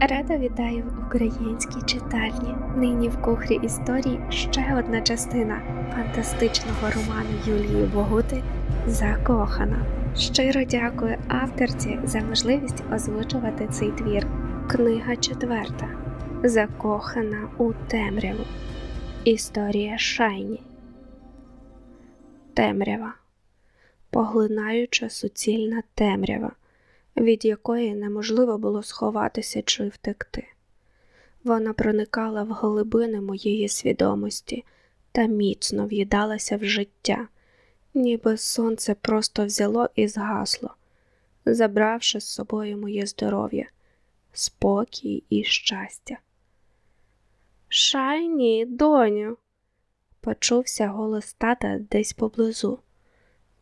Рада вітаю в українській читальні. Нині в кухрі історії ще одна частина фантастичного роману Юлії Богути Закохана. Щиро дякую авторці за можливість озвучувати цей твір. Книга четверта Закохана у темряву. Історія Шайні. Темрява. Поглинаюча суцільна темрява від якої неможливо було сховатися чи втекти. Вона проникала в глибини моєї свідомості та міцно в'їдалася в життя, ніби сонце просто взяло і згасло, забравши з собою моє здоров'я, спокій і щастя. Шайні, доню, почувся голос тата десь поблизу,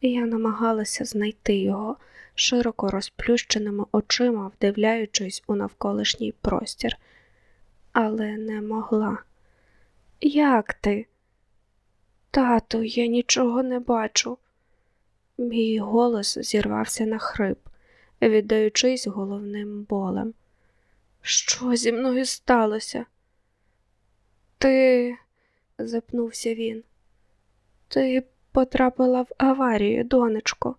і я намагалася знайти його широко розплющеними очима, вдивляючись у навколишній простір, але не могла. Як ти? Тату, я нічого не бачу. Мій голос зірвався на хрип, віддаючись головним болем. Що зі мною сталося? Ти, запнувся він, ти потрапила в аварію, донечко.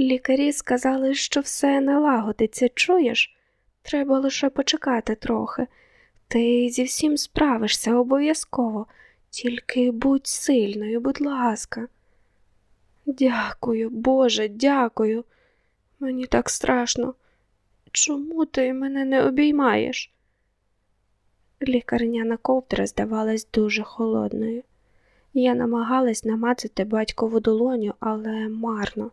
Лікарі сказали, що все налагодиться, чуєш? Треба лише почекати трохи. Ти зі всім справишся обов'язково, тільки будь сильною, будь ласка. Дякую, Боже, дякую. Мені так страшно. Чому ти мене не обіймаєш? Лікарняна ковдра здавалась дуже холодною. Я намагалась намацати батькову долоню, але марно.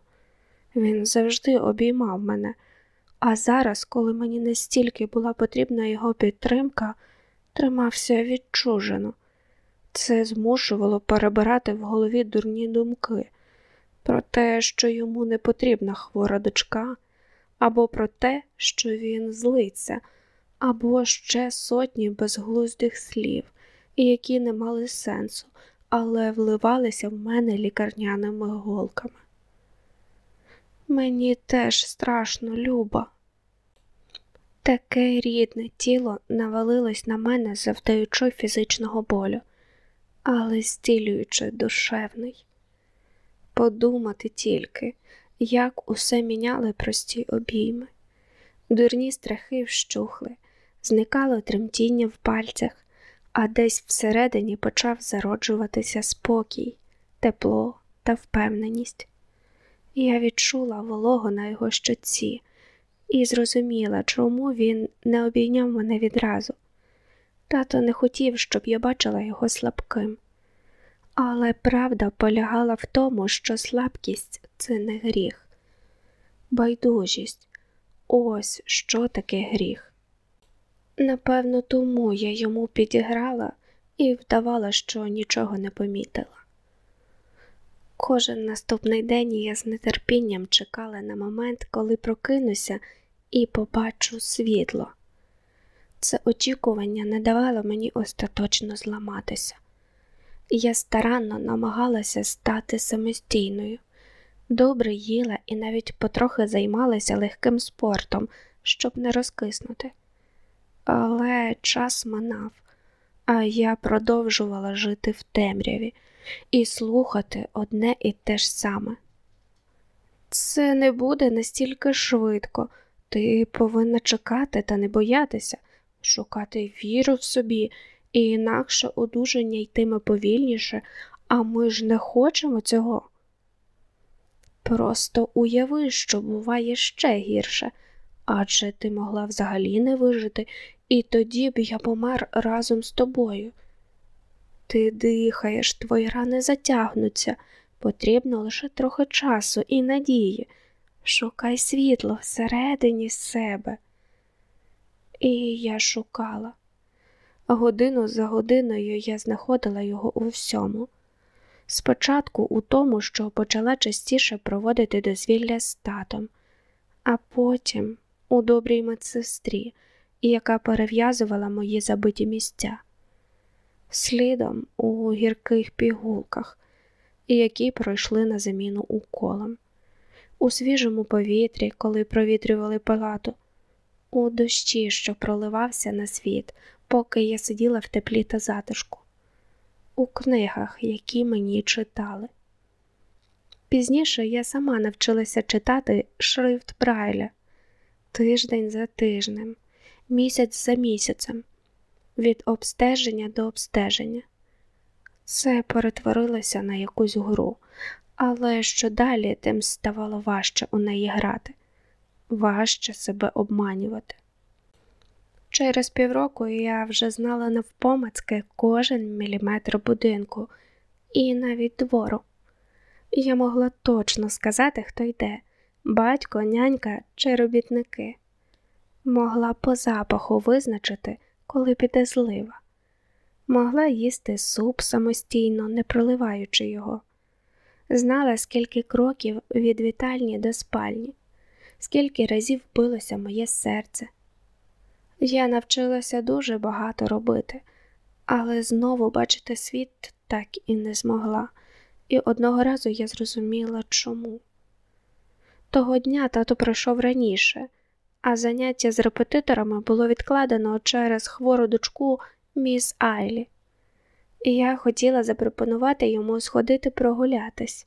Він завжди обіймав мене, а зараз, коли мені настільки була потрібна його підтримка, тримався відчужено. Це змушувало перебирати в голові дурні думки про те, що йому не потрібна хвора дочка, або про те, що він злиться, або ще сотні безглуздих слів, які не мали сенсу, але вливалися в мене лікарняними голками. Мені теж страшно, Люба. Таке рідне тіло навалилось на мене, завдаючи фізичного болю, але стілюючи душевний. Подумати тільки, як усе міняли прості обійми. Дурні страхи вщухли, зникало тремтіння в пальцях, а десь всередині почав зароджуватися спокій, тепло та впевненість. Я відчула вологу на його щоці і зрозуміла, чому він не обійняв мене відразу. Тато не хотів, щоб я бачила його слабким. Але правда полягала в тому, що слабкість це не гріх. Байдужість ось що таке гріх. Напевно, тому я йому підіграла і вдавала, що нічого не помітила. Кожен наступний день я з нетерпінням чекала на момент, коли прокинуся і побачу світло. Це очікування не давало мені остаточно зламатися. Я старанно намагалася стати самостійною, добре їла і навіть потрохи займалася легким спортом, щоб не розкиснути. Але час минав, а я продовжувала жити в темряві і слухати одне і те ж саме. Це не буде настільки швидко, ти повинна чекати та не боятися, шукати віру в собі, і інакше одужання йтиме повільніше, а ми ж не хочемо цього. Просто уяви, що буває ще гірше, адже ти могла взагалі не вижити, і тоді б я помер разом з тобою. Ти дихаєш, твої рани затягнуться, потрібно лише трохи часу і надії. Шукай світло всередині себе. І я шукала. Годину за годиною я знаходила його у всьому. Спочатку у тому, що почала частіше проводити дозвілля з татом, а потім у добрій медсестрі, яка перев'язувала мої забиті місця слідом у гірких пігулках, які пройшли на заміну уколам, у свіжому повітрі, коли провітрювали палату, у дощі, що проливався на світ, поки я сиділа в теплі та затишку, у книгах, які мені читали. Пізніше я сама навчилася читати шрифт Брайля тиждень за тижнем, місяць за місяцем, від обстеження до обстеження. Це перетворилося на якусь гру, але що далі, тим ставало важче у неї грати, важче себе обманювати. Через півроку я вже знала навпомацьки кожен міліметр будинку і навіть двору. Я могла точно сказати, хто йде батько, нянька чи робітники. Могла по запаху визначити, коли піде злива, могла їсти суп самостійно, не проливаючи його, знала, скільки кроків від вітальні до спальні, скільки разів билося моє серце. Я навчилася дуже багато робити, але знову бачити світ так і не змогла, і одного разу я зрозуміла чому. Того дня тато прийшов раніше, а заняття з репетиторами було відкладено через хвору дочку міс Айлі, я хотіла запропонувати йому сходити прогулятись,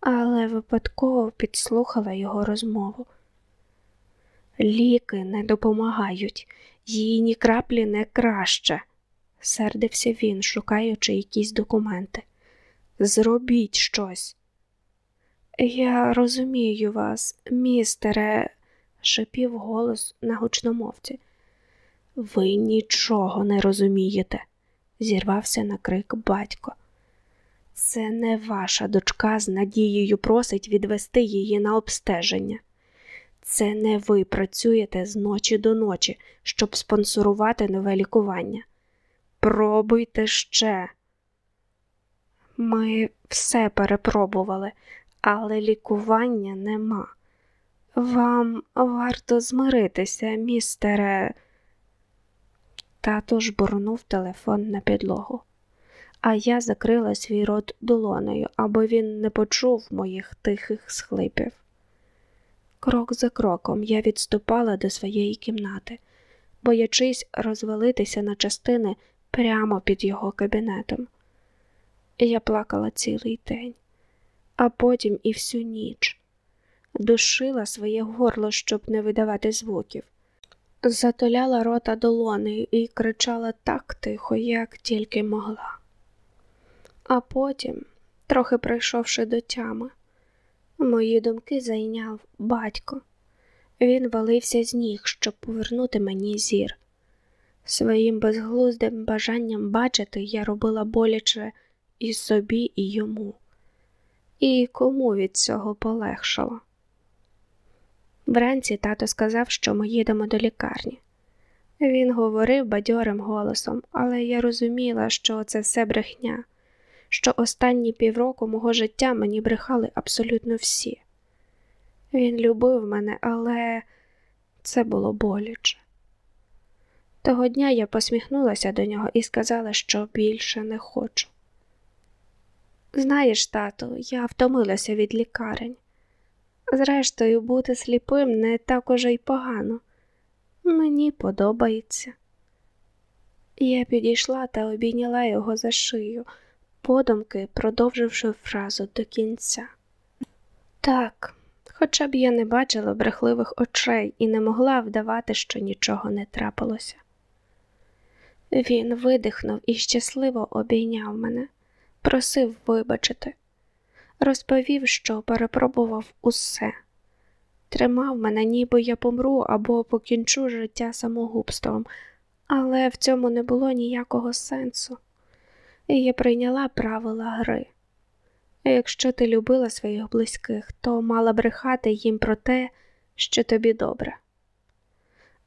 але випадково підслухала його розмову. Ліки не допомагають, їй ні краплі не краще, сердився він, шукаючи якісь документи. Зробіть щось. Я розумію вас, містере, шепів голос на гучномовці. Ви нічого не розумієте, зірвався на крик батько. Це не ваша дочка з надією просить відвести її на обстеження. Це не ви працюєте з ночі до ночі, щоб спонсорувати нове лікування. Пробуйте ще. Ми все перепробували, але лікування нема. Вам варто змиритися, містере. Тато жбурнув телефон на підлогу, а я закрила свій рот долонею, аби він не почув моїх тихих схлипів. Крок за кроком я відступала до своєї кімнати, боячись розвалитися на частини прямо під його кабінетом. Я плакала цілий день, а потім і всю ніч, душила своє горло, щоб не видавати звуків, затоляла рота долонею і кричала так тихо, як тільки могла. А потім, трохи прийшовши до тями, Мої думки зайняв батько. Він валився з ніг, щоб повернути мені зір. Своїм безглуздим бажанням бачити я робила боляче і собі, і йому, і кому від цього полегшало. Вранці тато сказав, що ми їдемо до лікарні. Він говорив бадьорим голосом, але я розуміла, що це все брехня що останні півроку мого життя мені брехали абсолютно всі. Він любив мене, але це було боляче. Того дня я посміхнулася до нього і сказала, що більше не хочу. Знаєш, тату, я втомилася від лікарень. Зрештою, бути сліпим не так уже й погано. Мені подобається. Я підійшла та обійняла його за шию подумки продовживши фразу до кінця. Так, хоча б я не бачила брехливих очей і не могла вдавати, що нічого не трапилося. Він видихнув і щасливо обійняв мене, просив вибачити, розповів, що перепробував усе, тримав мене, ніби я помру або покінчу життя самогубством, але в цьому не було ніякого сенсу. І я прийняла правила гри. Якщо ти любила своїх близьких, то мала брехати їм про те, що тобі добре,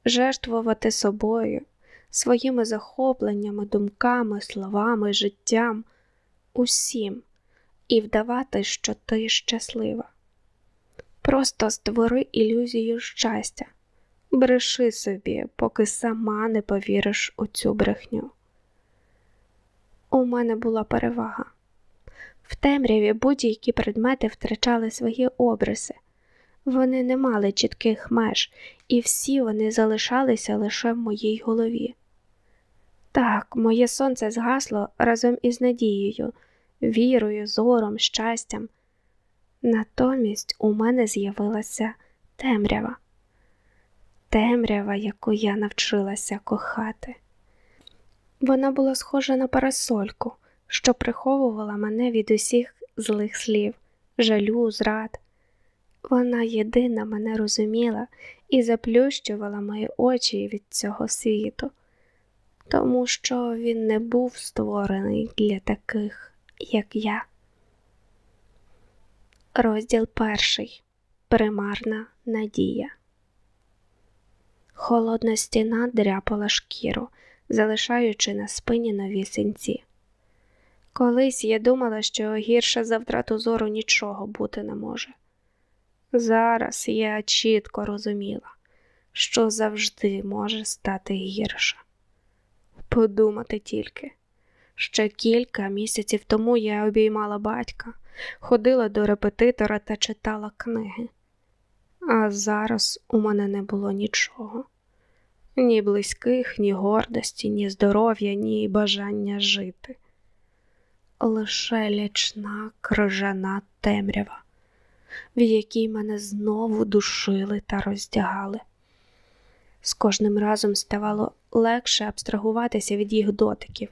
жертвувати собою, своїми захопленнями, думками, словами, життям, усім, і вдавати, що ти щаслива. Просто створи ілюзію щастя, бреши собі, поки сама не повіриш у цю брехню. У мене була перевага. В темряві будь-які предмети втрачали свої обриси, Вони не мали чітких меж, і всі вони залишалися лише в моїй голові. Так, моє сонце згасло разом із надією, вірою, зором, щастям. Натомість у мене з'явилася темрява, темрява, яку я навчилася кохати. Вона була схожа на парасольку, що приховувала мене від усіх злих слів, жалю, зрад. Вона єдина мене розуміла і заплющувала мої очі від цього світу, тому що він не був створений для таких, як я. Розділ перший Примарна надія. Холодна стіна дряпала шкіру, залишаючи на спині нові синці. Колись я думала, що гірше за втрату зору нічого бути не може. Зараз я чітко розуміла, що завжди може стати гірше. Подумати тільки, ще кілька місяців тому я обіймала батька, ходила до репетитора та читала книги, а зараз у мене не було нічого, ні близьких, ні гордості, ні здоров'я, ні бажання жити. Лише лячна крижана темрява в якій мене знову душили та роздягали. З кожним разом ставало легше абстрагуватися від їх дотиків,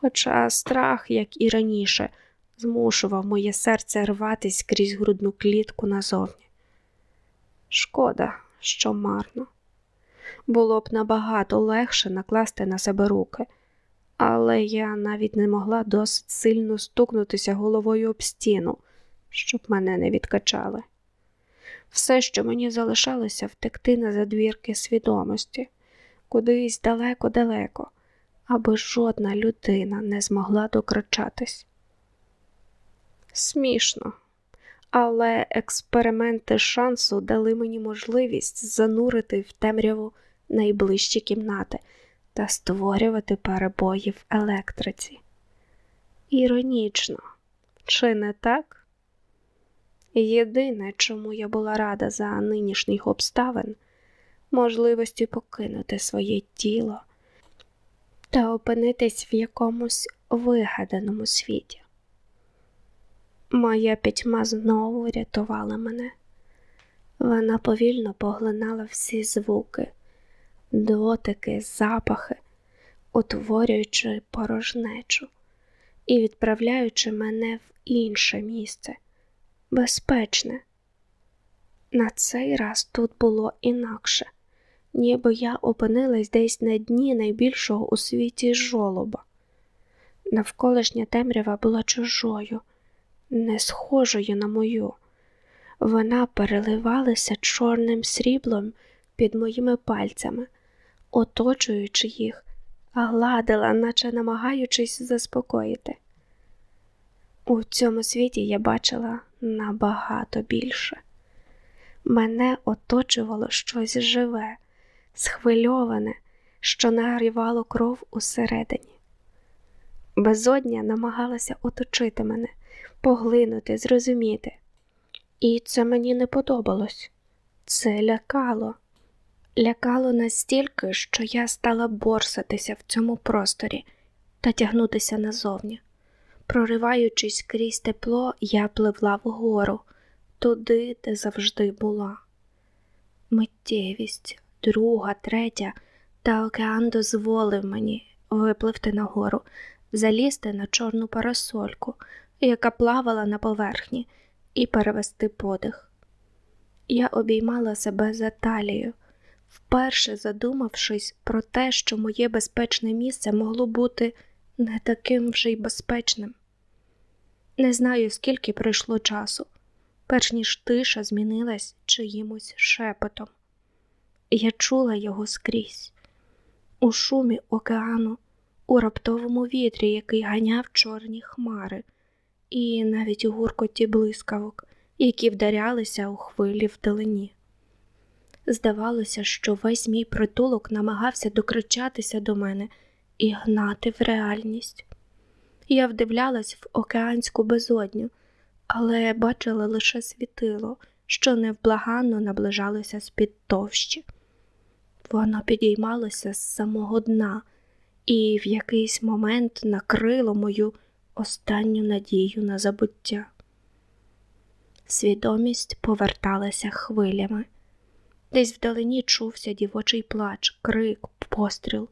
хоча страх, як і раніше, змушував моє серце рватись крізь грудну клітку назовні. Шкода, що марно. Було б набагато легше накласти на себе руки, але я навіть не могла досить сильно стукнутися головою об стіну щоб мене не відкачали. Все, що мені залишалося, втекти на задвірки свідомості, кудись далеко-далеко, аби жодна людина не змогла докричатись. Смішно, але експерименти шансу дали мені можливість занурити в темряву найближчі кімнати та створювати перебої в електриці. Іронічно, чи не так? Єдине, чому я була рада за нинішніх обставин, можливості покинути своє тіло та опинитись в якомусь вигаданому світі. Моя пітьма знову рятувала мене. Вона повільно поглинала всі звуки, дотики, запахи, утворюючи порожнечу і відправляючи мене в інше місце безпечне. На цей раз тут було інакше, ніби я опинилась десь на дні найбільшого у світі жолоба. Навколишня темрява була чужою, не схожою на мою. Вона переливалася чорним сріблом під моїми пальцями, оточуючи їх, а гладила, наче намагаючись заспокоїти. У цьому світі я бачила набагато більше. Мене оточувало щось живе, схвильоване, що нагрівало кров усередині. Безодня намагалася оточити мене, поглинути, зрозуміти. І це мені не подобалось. Це лякало, лякало настільки, що я стала борсатися в цьому просторі та тягнутися назовні. Прориваючись крізь тепло, я пливла вгору, туди, де завжди була. Миттєвість, друга, третя, та океан дозволив мені випливти нагору, залізти на чорну парасольку, яка плавала на поверхні, і перевести подих. Я обіймала себе за талію, вперше задумавшись про те, що моє безпечне місце могло бути не таким вже й безпечним. Не знаю, скільки пройшло часу, перш ніж тиша змінилась чиїмось шепотом. Я чула його скрізь, у шумі океану, у раптовому вітрі, який ганяв чорні хмари, і навіть у гуркоті блискавок, які вдарялися у хвилі вдалині. Здавалося, що весь мій притулок намагався докричатися до мене і гнати в реальність. Я вдивлялась в океанську безодню, але бачила лише світило, що невблаганно наближалося з-під товщі. Воно підіймалося з самого дна і в якийсь момент накрило мою останню надію на забуття. Свідомість поверталася хвилями. Десь вдалині чувся дівочий плач, крик, постріл.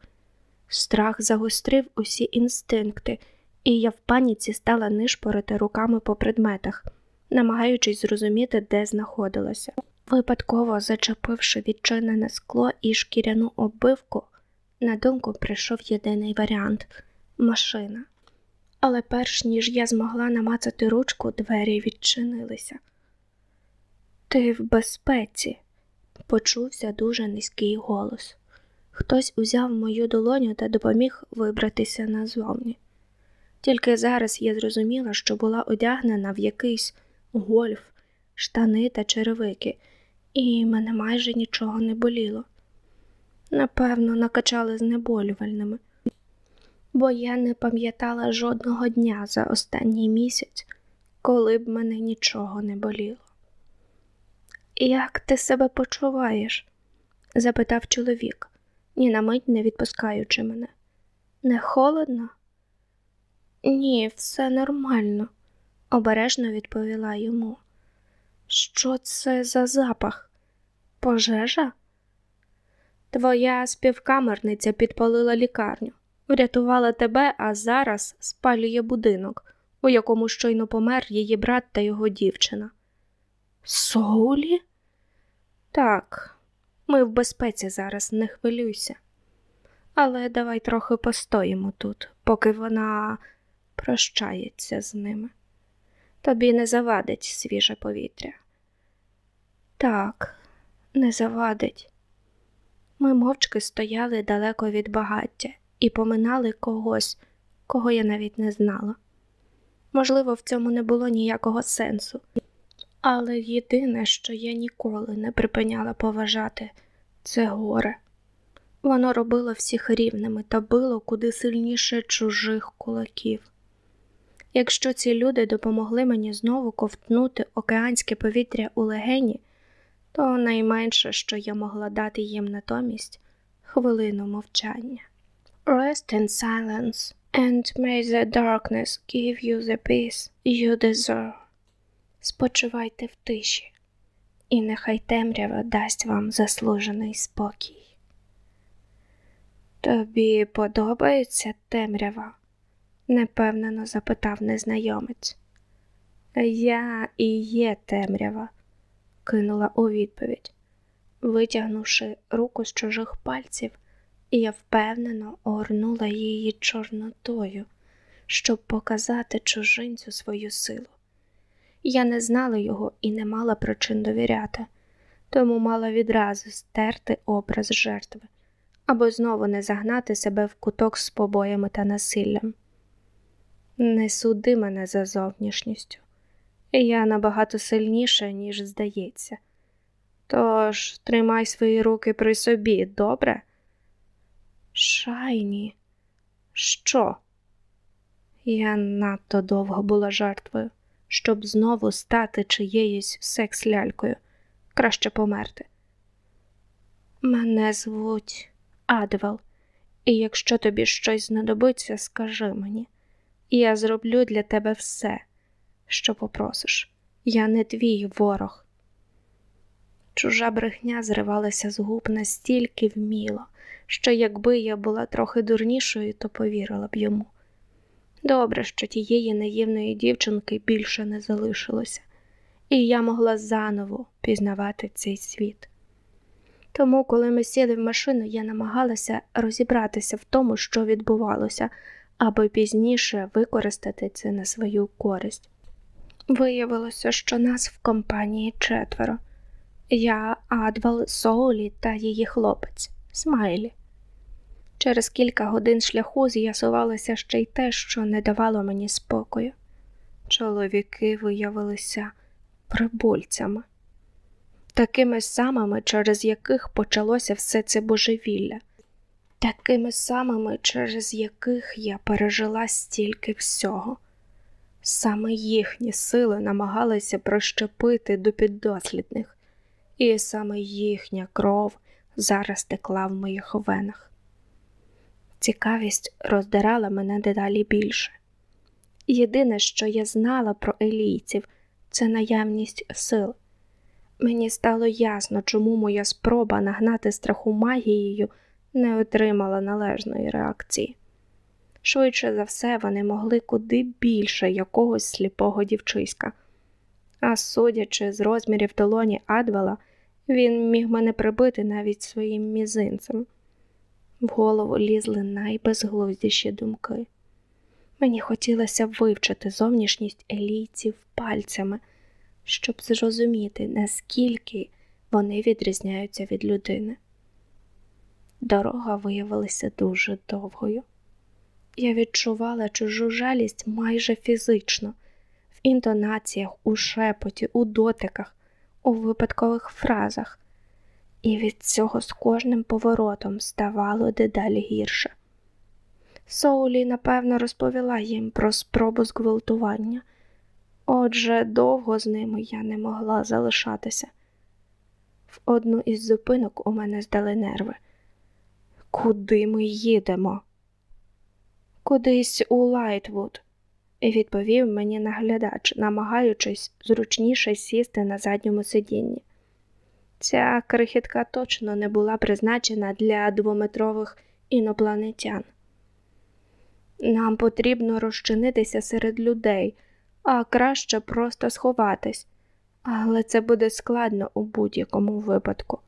Страх загострив усі інстинкти, і я в паніці стала нишпорити руками по предметах, намагаючись зрозуміти, де знаходилася. Випадково зачепивши відчинене скло і шкіряну оббивку, на думку прийшов єдиний варіант машина. Але перш ніж я змогла намацати ручку, двері відчинилися. Ти в безпеці, почувся дуже низький голос. Хтось узяв мою долоню та допоміг вибратися назовні. Тільки зараз я зрозуміла, що була одягнена в якийсь гольф, штани та черевики, і мене майже нічого не боліло. Напевно, накачали знеболювальними, бо я не пам'ятала жодного дня за останній місяць, коли б мене нічого не боліло. Як ти себе почуваєш? запитав чоловік, ні на мить не відпускаючи мене. Не холодно? Ні, все нормально, обережно відповіла йому. Що це за запах? Пожежа? Твоя співкамерниця підпалила лікарню, врятувала тебе, а зараз спалює будинок, у якому щойно помер її брат та його дівчина. Соулі? Так, ми в безпеці зараз, не хвилюйся. Але давай трохи постоїмо тут, поки вона прощається з ними. Тобі не завадить свіже повітря. Так, не завадить. Ми мовчки стояли далеко від багаття і поминали когось, кого я навіть не знала. Можливо, в цьому не було ніякого сенсу, але єдине, що я ніколи не припиняла поважати, це горе. Воно робило всіх рівними та било куди сильніше чужих кулаків. Якщо ці люди допомогли мені знову ковтнути океанське повітря у легені, то найменше, що я могла дати їм натомість хвилину мовчання. Rest in silence, and may the darkness give you the peace you deserve. Спочивайте в тиші, і нехай темрява дасть вам заслужений спокій. Тобі подобається темрява? непевнено запитав незнайомець. Я і є темрява, кинула у відповідь, витягнувши руку з чужих пальців, і я впевнено огорнула її чорнотою, щоб показати чужинцю свою силу. Я не знала його і не мала причин довіряти, тому мала відразу стерти образ жертви, або знову не загнати себе в куток з побоями та насиллям. Не суди мене за зовнішністю. Я набагато сильніша, ніж здається. Тож тримай свої руки при собі, добре? Шайні, що? Я надто довго була жертвою, щоб знову стати чиєюсь секс-лялькою, краще померти. Мене звуть Адвел, і якщо тобі щось знадобиться, скажи мені, я зроблю для тебе все що попросиш. Я не твій ворог. Чужа брехня зривалася з губ настільки вміло, що якби я була трохи дурнішою, то повірила б йому. Добре, що тієї наївної дівчинки більше не залишилося, і я могла заново пізнавати цей світ. Тому, коли ми сіли в машину, я намагалася розібратися в тому, що відбувалося, аби пізніше використати це на свою користь. Виявилося, що нас в компанії четверо я, Адвал, Соулі та її хлопець Смайлі. Через кілька годин шляху з'ясувалося ще й те, що не давало мені спокою. Чоловіки виявилися прибульцями, такими самими, через яких почалося все це божевілля, такими самими, через яких я пережила стільки всього. Саме їхні сили намагалися прощепити до піддослідних, і саме їхня кров зараз текла в моїх венах. Цікавість роздирала мене дедалі більше. Єдине, що я знала про елійців, це наявність сил. Мені стало ясно, чому моя спроба нагнати страху магією не отримала належної реакції. Швидше за все, вони могли куди більше якогось сліпого дівчиська. А судячи з розмірів долоні Адвела, він міг мене прибити навіть своїм мізинцем. В голову лізли найбезглуздіші думки. Мені хотілося вивчити зовнішність елійців пальцями, щоб зрозуміти, наскільки вони відрізняються від людини. Дорога виявилася дуже довгою. Я відчувала чужу жалість майже фізично, в інтонаціях, у шепоті, у дотиках, у випадкових фразах, і від цього з кожним поворотом ставало дедалі гірше. Соулі, напевно, розповіла їм про спробу зґвалтування, отже, довго з ними я не могла залишатися. В одну із зупинок у мене здали нерви. Куди ми їдемо? Кудись у Лайтвуд, відповів мені наглядач, намагаючись зручніше сісти на задньому сидінні. Ця крихітка точно не була призначена для двометрових інопланетян. Нам потрібно розчинитися серед людей, а краще просто сховатись, але це буде складно у будь-якому випадку.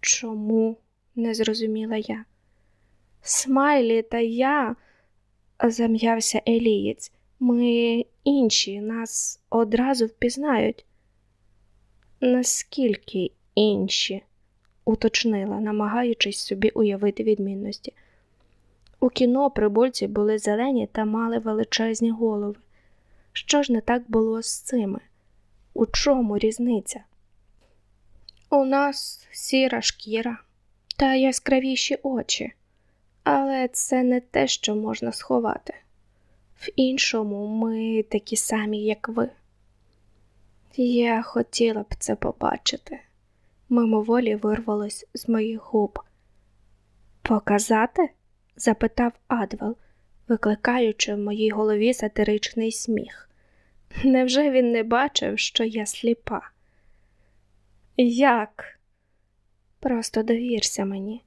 Чому? не зрозуміла я. Смайлі та я, зам'явся Елієць, ми інші, нас одразу впізнають. Наскільки інші? уточнила, намагаючись собі уявити відмінності. У кіно прибульці були зелені та мали величезні голови. Що ж не так було з цими? У чому різниця? У нас сіра шкіра та яскравіші очі, але це не те, що можна сховати. В іншому ми такі самі, як ви. Я хотіла б це побачити. Мимоволі вирвалось з моїх губ. Показати? запитав Адвел, викликаючи в моїй голові сатиричний сміх. Невже він не бачив, що я сліпа? Як? Просто довірся мені.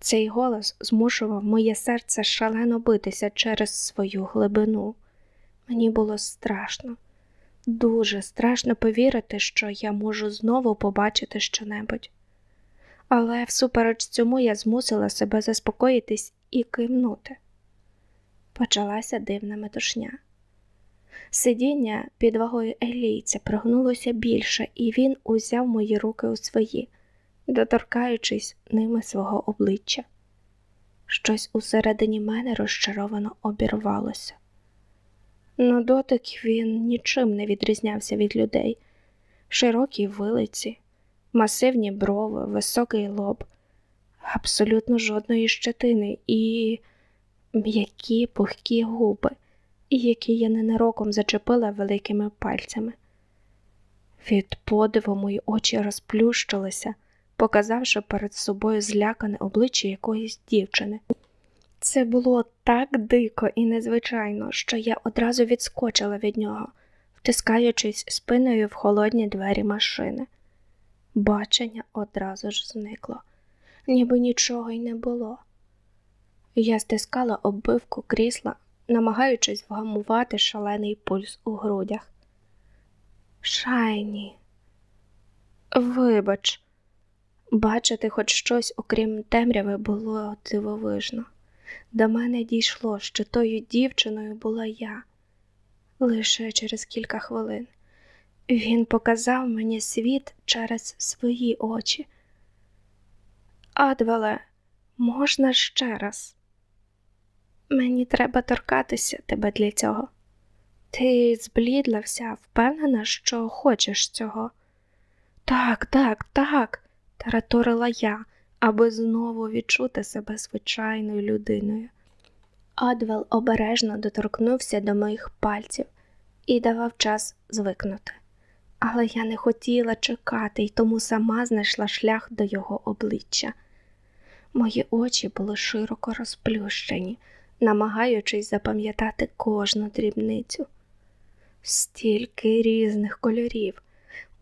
Цей голос змушував моє серце шалено битися через свою глибину. Мені було страшно, дуже страшно повірити, що я можу знову побачити щонебудь. Але всупереч цьому я змусила себе заспокоїтись і кивнути. Почалася дивна метушня. Сидіння під вагою елійця прогнулося більше, і він узяв мої руки у свої доторкаючись ними свого обличчя. Щось усередині мене розчаровано обірвалося. На дотик він нічим не відрізнявся від людей, широкі вилиці, масивні брови, високий лоб, абсолютно жодної щетини і м'які пухкі губи, які я ненароком зачепила великими пальцями. Від подиву мої очі розплющилися, показавши перед собою злякане обличчя якоїсь дівчини. Це було так дико і незвичайно, що я одразу відскочила від нього, втискаючись спиною в холодні двері машини. Бачення одразу ж зникло, ніби нічого й не було. Я стискала оббивку крісла, намагаючись вгамувати шалений пульс у грудях. Шайні, вибач, Бачити хоч щось, окрім темряви, було дивовижно. До мене дійшло, що тою дівчиною була я лише через кілька хвилин. Він показав мені світ через свої очі. Адвеле, можна ще раз? Мені треба торкатися тебе для цього. Ти зблідла вся, впевнена, що хочеш цього. Так, так, так тараторила я, аби знову відчути себе звичайною людиною. Адвел обережно доторкнувся до моїх пальців і давав час звикнути. Але я не хотіла чекати і тому сама знайшла шлях до його обличчя. Мої очі були широко розплющені, намагаючись запам'ятати кожну дрібницю. Стільки різних кольорів,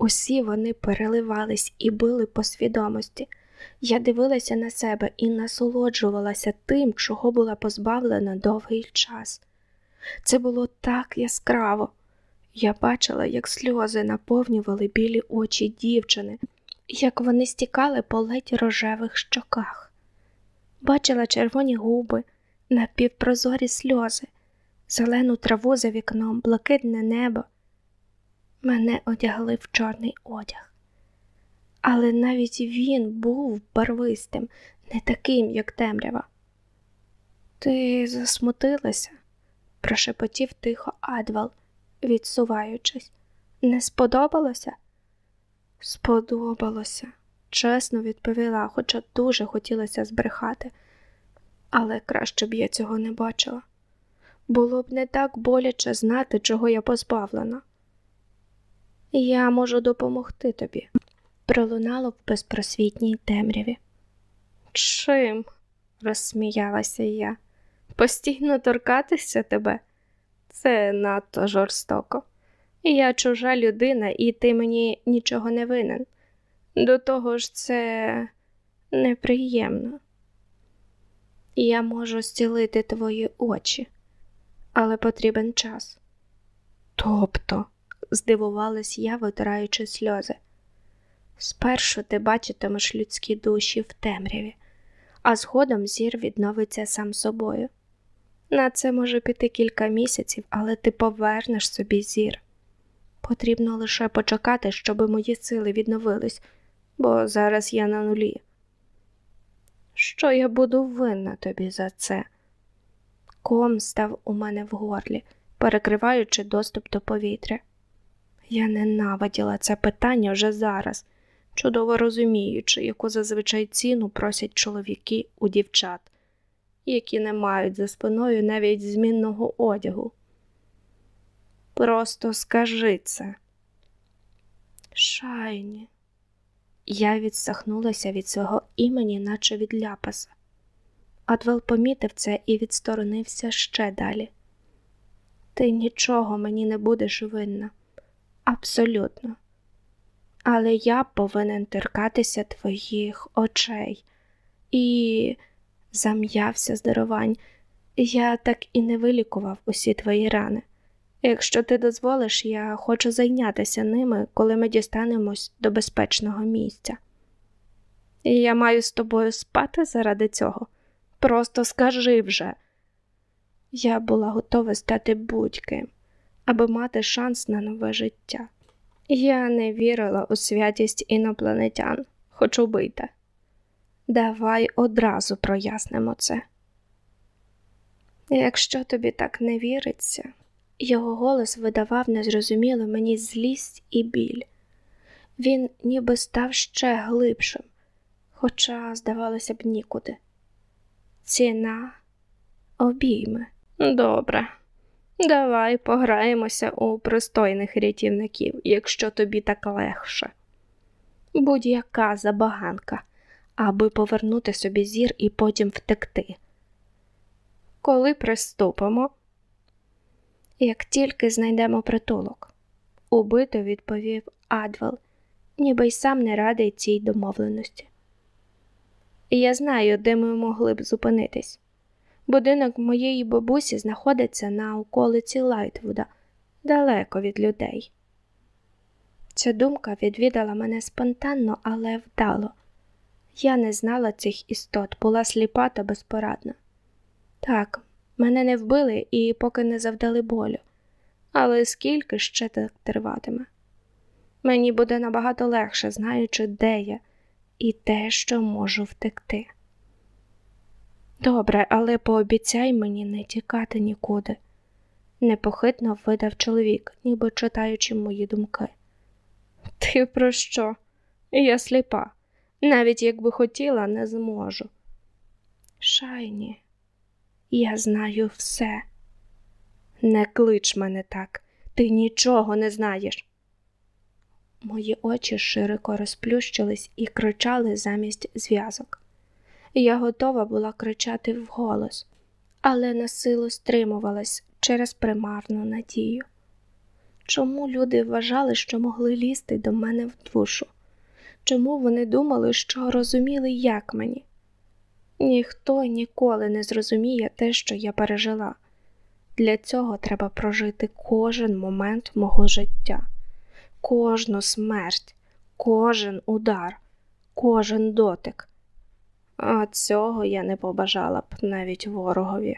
усі вони переливались і били по свідомості. Я дивилася на себе і насолоджувалася тим, чого була позбавлена довгий час. Це було так яскраво. Я бачила, як сльози наповнювали білі очі дівчини, як вони стікали по ледь рожевих щоках. Бачила червоні губи, напівпрозорі сльози, зелену траву за вікном, блакитне небо. Мене одягли в чорний одяг. Але навіть він був барвистим, не таким, як темрява. Ти засмутилася, прошепотів тихо Адвал, відсуваючись. Не сподобалося? Сподобалося, чесно відповіла, хоча дуже хотілося збрехати, але краще б я цього не бачила. Було б не так боляче знати, чого я позбавлена. Я можу допомогти тобі, пролунало в безпросвітній темряві. Чим? розсміялася я. Постійно торкатися тебе? Це надто жорстоко. Я чужа людина, і ти мені нічого не винен. До того ж, це неприємно. Я можу зцілити твої очі, але потрібен час. Тобто, здивувалась я, витираючи сльози. Спершу ти бачитимеш людські душі в темряві, а згодом зір відновиться сам собою. На це може піти кілька місяців, але ти повернеш собі зір. Потрібно лише почекати, щоб мої сили відновились, бо зараз я на нулі. Що я буду винна тобі за це? Ком став у мене в горлі, перекриваючи доступ до повітря. Я ненавиділа це питання вже зараз, чудово розуміючи, яку зазвичай ціну просять чоловіки у дівчат, які не мають за спиною навіть змінного одягу. Просто скажи це. Шайні. Я відсахнулася від свого імені, наче від ляпаса. Адвел помітив це і відсторонився ще далі. Ти нічого мені не будеш винна. Абсолютно. Але я повинен торкатися твоїх очей. І зам'явся здарувань. Я так і не вилікував усі твої рани. Якщо ти дозволиш, я хочу зайнятися ними, коли ми дістанемось до безпечного місця. І я маю з тобою спати заради цього. Просто скажи вже. Я була готова стати будь-ким, аби мати шанс на нове життя. Я не вірила у святість інопланетян, хоч убийте. Давай одразу прояснимо це. Якщо тобі так не віриться, його голос видавав незрозуміло мені злість і біль. Він ніби став ще глибшим, хоча, здавалося б, нікуди. Ціна обійми. Добре, давай пограємося у пристойних рятівників, якщо тобі так легше. Будь-яка забаганка, аби повернути собі зір і потім втекти. Коли приступимо, як тільки знайдемо притулок, убито відповів Адвел, ніби й сам не радий цій домовленості. Я знаю, де ми могли б зупинитись. Будинок моєї бабусі знаходиться на околиці Лайтвуда, далеко від людей. Ця думка відвідала мене спонтанно, але вдало. Я не знала цих істот, була сліпа та безпорадна. Так, мене не вбили і поки не завдали болю, але скільки ще так триватиме? Мені буде набагато легше, знаючи, де я, і те, що можу втекти. Добре, але пообіцяй мені не тікати нікуди, непохитно видав чоловік, ніби читаючи мої думки. Ти про що? Я сліпа, навіть якби хотіла, не зможу. Шайні, Я знаю все. Не клич мене так, ти нічого не знаєш. Мої очі широко розплющились і кричали замість зв'язок. Я готова була кричати вголос, але на силу стримувалась через примарну надію. Чому люди вважали, що могли лізти до мене в душу? Чому вони думали, що розуміли, як мені? Ніхто ніколи не зрозуміє те, що я пережила. Для цього треба прожити кожен момент мого життя, кожну смерть, кожен удар, кожен дотик. А цього я не побажала б навіть ворогові.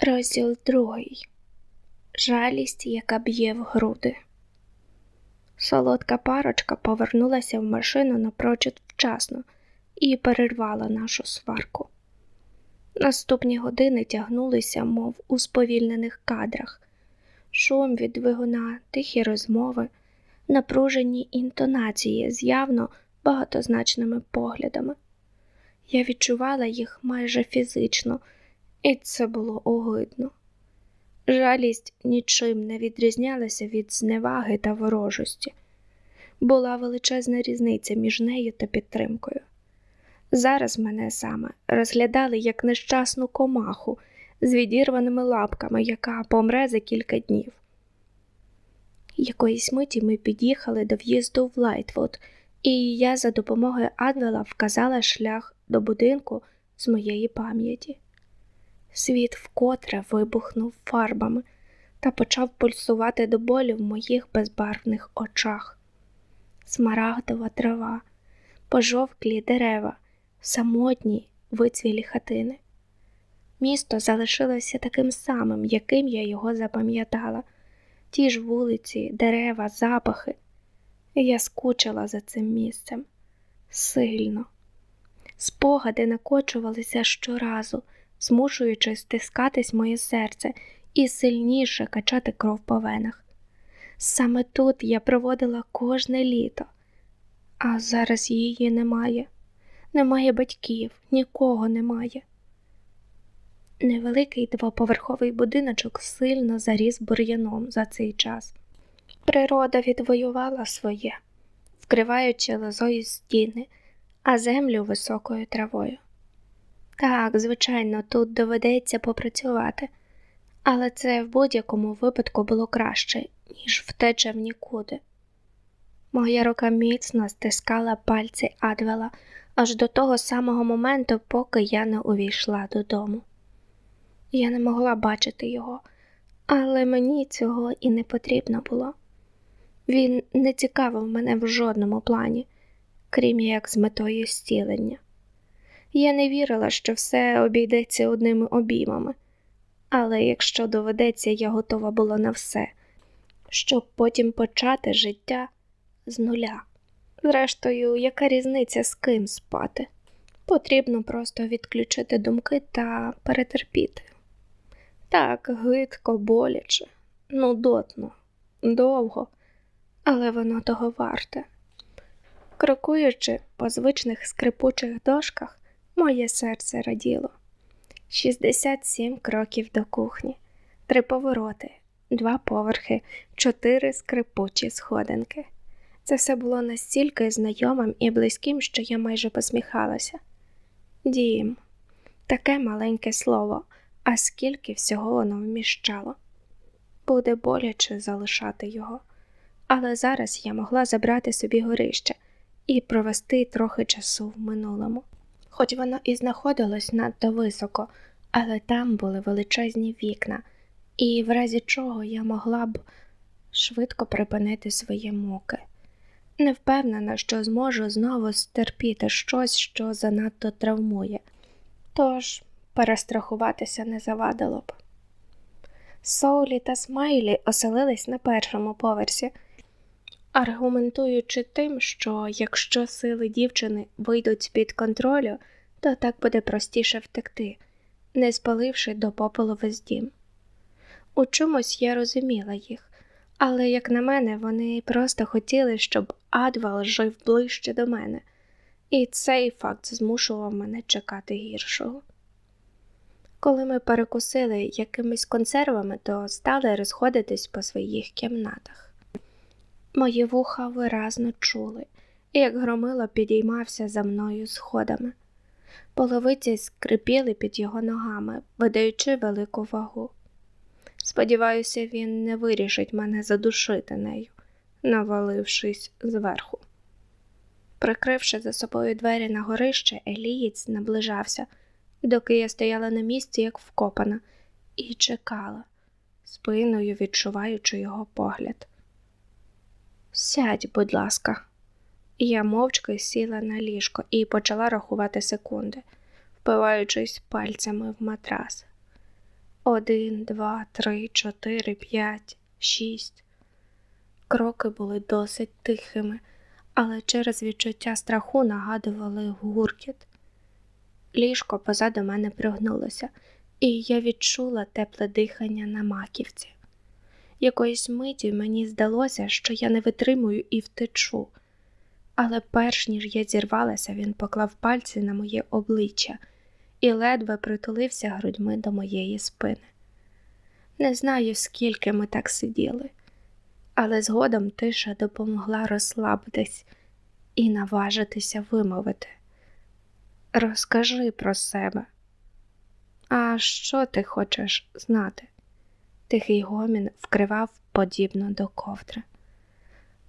Розділ другий Жалість, яка б'є в груди. Солодка парочка повернулася в машину напрочуд вчасно і перервала нашу сварку. Наступні години тягнулися, мов у сповільнених кадрах, шум від двигуна, тихі розмови, напружені інтонації з явно багатозначними поглядами. Я відчувала їх майже фізично, і це було огидно. Жалість нічим не відрізнялася від зневаги та ворожості. Була величезна різниця між нею та підтримкою. Зараз мене саме розглядали як нещасну комаху з відірваними лапками, яка помре за кілька днів. Якоїсь миті ми під'їхали до в'їзду в Лайтвуд, і я за допомогою Адвела вказала шлях до будинку з моєї пам'яті. Світ вкотре вибухнув фарбами та почав пульсувати до болю в моїх безбарвних очах. Смарагдова трава, пожовклі дерева, самотні вицвілі хатини. Місто залишилося таким самим, яким я його запам'ятала, ті ж вулиці, дерева, запахи. Я скучила за цим місцем сильно. Спогади накочувалися щоразу змушуючи стискатись моє серце і сильніше качати кров по венах. Саме тут я проводила кожне літо, а зараз її немає, немає батьків, нікого немає. Невеликий двоповерховий будиночок сильно заріс бур'яном за цей час. Природа відвоювала своє, вкриваючи лозою стіни, а землю високою травою. Так, звичайно, тут доведеться попрацювати, але це в будь-якому випадку було краще, ніж втеча в нікуди. Моя рука міцно стискала пальці Адвела аж до того самого моменту, поки я не увійшла додому. Я не могла бачити його, але мені цього і не потрібно було. Він не цікавив мене в жодному плані, крім як з метою зцілення. Я не вірила, що все обійдеться одними обіймами, але якщо доведеться, я готова була на все, щоб потім почати життя з нуля. Зрештою, яка різниця з ким спати? Потрібно просто відключити думки та перетерпіти. Так, гидко, боляче, нудотно, довго, але воно того варте. Крокуючи по звичних скрипучих дошках, Моє серце раділо. 67 кроків до кухні, три повороти, два поверхи, чотири скрипучі сходинки. Це все було настільки знайомим і близьким, що я майже посміхалася. Дім, таке маленьке слово, а скільки всього воно вміщало. Буде боляче залишати його, але зараз я могла забрати собі горище і провести трохи часу в минулому хоч воно і знаходилось надто високо, але там були величезні вікна, і в разі чого я могла б швидко припинити свої муки. Не впевнена, що зможу знову стерпіти щось, що занадто травмує, тож перестрахуватися не завадило б. Соулі та Смайлі оселились на першому поверсі аргументуючи тим, що якщо сили дівчини вийдуть з під контролю, то так буде простіше втекти, не спаливши до попелу весь дім. У чомусь я розуміла їх, але, як на мене, вони просто хотіли, щоб Адвал жив ближче до мене, і цей факт змушував мене чекати гіршого. Коли ми перекусили якимись консервами, то стали розходитись по своїх кімнатах. Мої вуха виразно чули, як громило підіймався за мною сходами. Половиці скрипіли під його ногами, видаючи велику вагу. Сподіваюся, він не вирішить мене задушити нею, навалившись зверху. Прикривши за собою двері на горище, Елієць наближався, доки я стояла на місці, як вкопана, і чекала, спиною відчуваючи його погляд. Сядь, будь ласка. Я мовчки сіла на ліжко і почала рахувати секунди, впиваючись пальцями в матрас. Один, два, три, чотири, п'ять, шість. Кроки були досить тихими, але через відчуття страху нагадували гуркіт. Ліжко позаду мене пригнулося, і я відчула тепле дихання на маківці. Якоїсь миті мені здалося, що я не витримую і втечу, але перш ніж я зірвалася, він поклав пальці на моє обличчя і ледве притулився грудьми до моєї спини. Не знаю, скільки ми так сиділи, але згодом тиша допомогла розслабитись і наважитися вимовити. Розкажи про себе. А що ти хочеш знати? Тихий гомін вкривав подібно до ковдри.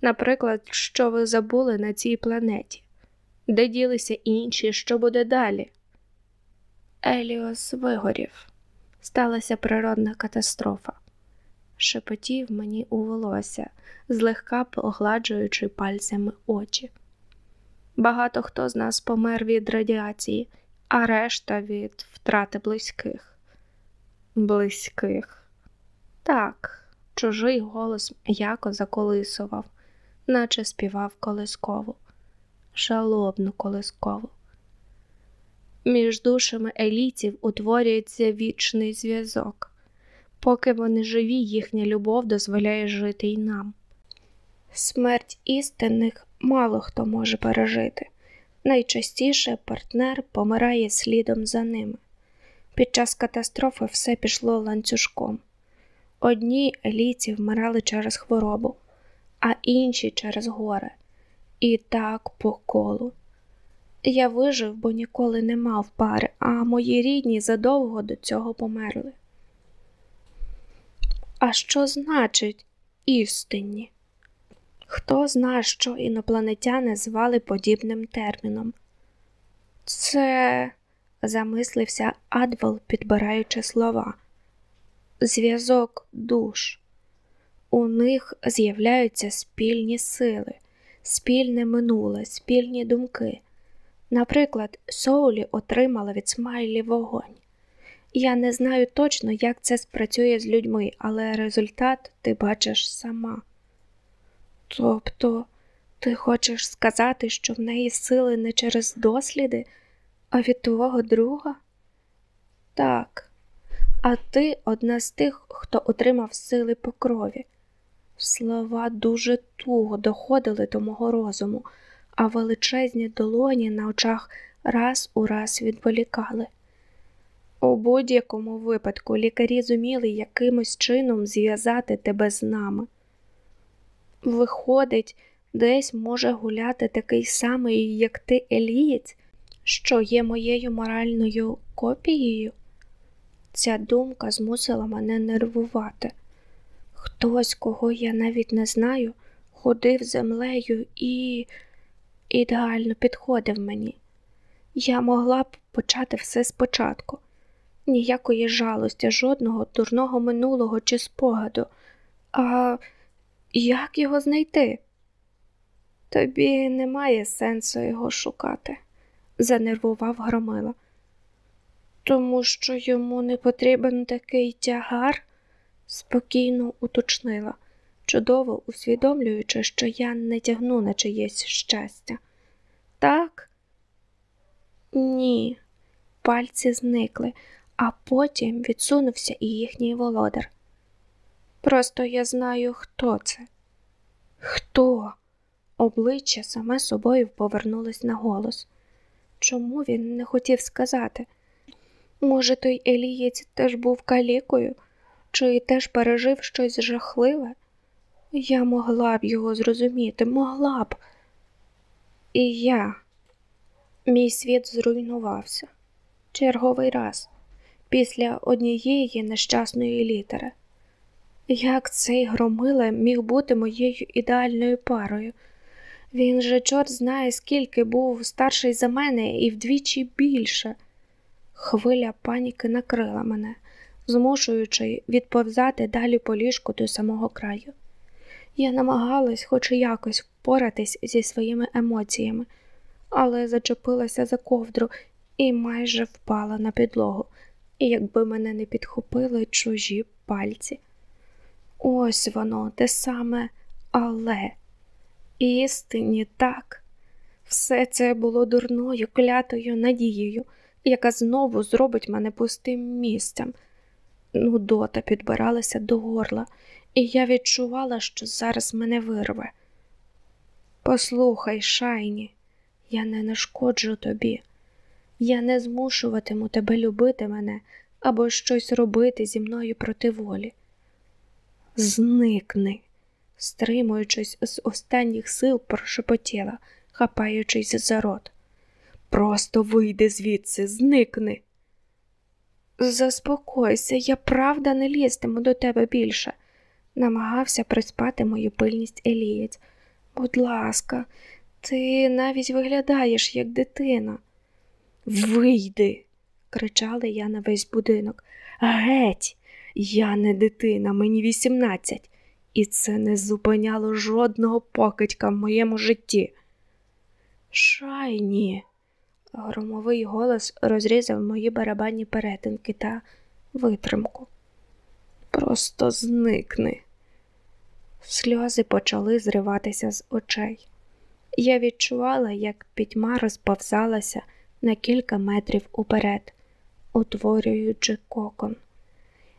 Наприклад, що ви забули на цій планеті, де ділися інші, що буде далі? Еліос вигорів. Сталася природна катастрофа. Шепотів мені у волосся, злегка погладжуючи пальцями очі. Багато хто з нас помер від радіації, а решта від втрати близьких. Близьких. Так, чужий голос м'яко заколисував, наче співав колискову, жалобну колискову. Між душами елітів утворюється вічний зв'язок. Поки вони живі, їхня любов дозволяє жити й нам. Смерть істинних мало хто може пережити. Найчастіше партнер помирає слідом за ними. Під час катастрофи все пішло ланцюжком. Одні еліці вмирали через хворобу, а інші через горе. І так по колу. Я вижив, бо ніколи не мав пари, а мої рідні задовго до цього померли. А що значить істинні? Хто знає, що інопланетяни звали подібним терміном? Це, замислився Адвел, підбираючи слова, зв'язок душ. У них з'являються спільні сили, спільне минуле, спільні думки. Наприклад, Соулі отримала від Смайлі вогонь. Я не знаю точно, як це спрацює з людьми, але результат ти бачиш сама. Тобто, ти хочеш сказати, що в неї сили не через досліди, а від твого друга? Так, а ти одна з тих, хто отримав сили по крові. Слова дуже туго доходили до мого розуму а величезні долоні на очах раз у раз відволікали. У будь-якому випадку лікарі зуміли якимось чином зв'язати тебе з нами. Виходить, десь може гуляти такий самий, як ти, Елієць, що є моєю моральною копією. Ця думка змусила мене нервувати. Хтось, кого я навіть не знаю, ходив землею і ідеально підходив мені. Я могла б почати все спочатку, ніякої жалості, жодного дурного минулого чи спогаду. А як його знайти? Тобі немає сенсу його шукати, занервував Громила. Тому що йому не потрібен такий тягар, спокійно уточнила чудово усвідомлюючи, що я не тягну на чиєсь щастя. Так? Ні. Пальці зникли, а потім відсунувся і їхній володар. Просто я знаю, хто це. Хто? Обличчя саме собою повернулось на голос. Чому він не хотів сказати? Може, той Елієць теж був калікою, чи теж пережив щось жахливе? Я могла б його зрозуміти, могла б. І я, мій світ зруйнувався черговий раз після однієї нещасної літери. Як цей громиле міг бути моєю ідеальною парою? Він же чорт знає, скільки був старший за мене і вдвічі більше. Хвиля паніки накрила мене, змушуючи відповзати далі по ліжку до самого краю. Я намагалась хоч якось впоратись зі своїми емоціями, але зачепилася за ковдру і майже впала на підлогу, якби мене не підхопили чужі пальці. Ось воно, те саме, але істині так. Все це було дурною, клятою надією, яка знову зробить мене пустим місцем. Нудота підбиралася до горла, і я відчувала, що зараз мене вирве. Послухай, шайні, я не нашкоджу тобі. Я не змушуватиму тебе любити мене або щось робити зі мною проти волі. Зникни, стримуючись з останніх сил, прошепотіла, хапаючись за рот. Просто вийди звідси, зникни. Заспокойся, я правда не лізтиму до тебе більше, намагався приспати мою пильність Елієць. Будь ласка, ти навіть виглядаєш як дитина. Вийди, кричала я на весь будинок. Геть, я не дитина, мені вісімнадцять, і це не зупиняло жодного покидька в моєму житті. Шайні, громовий голос розрізав мої барабанні перетинки та витримку. Просто зникни. Сльози почали зриватися з очей. Я відчувала, як пітьма розповзалася на кілька метрів уперед, утворюючи кокон.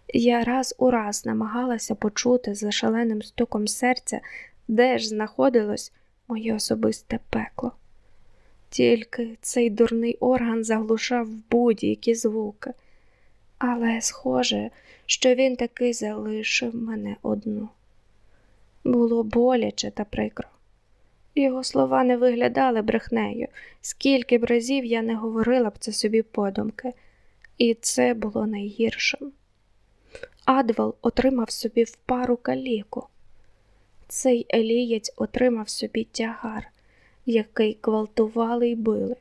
Я раз у раз намагалася почути за шаленим стуком серця, де ж знаходилось моє особисте пекло. Тільки цей дурний орган заглушав будь-які звуки, але схоже, що він таки залишив мене одну. Було боляче та прикро. Його слова не виглядали брехнею, скільки б разів я не говорила б це собі подумки, і це було найгіршим. Адвал отримав собі в пару каліку. Цей елієць отримав собі тягар, який гвалтували й били.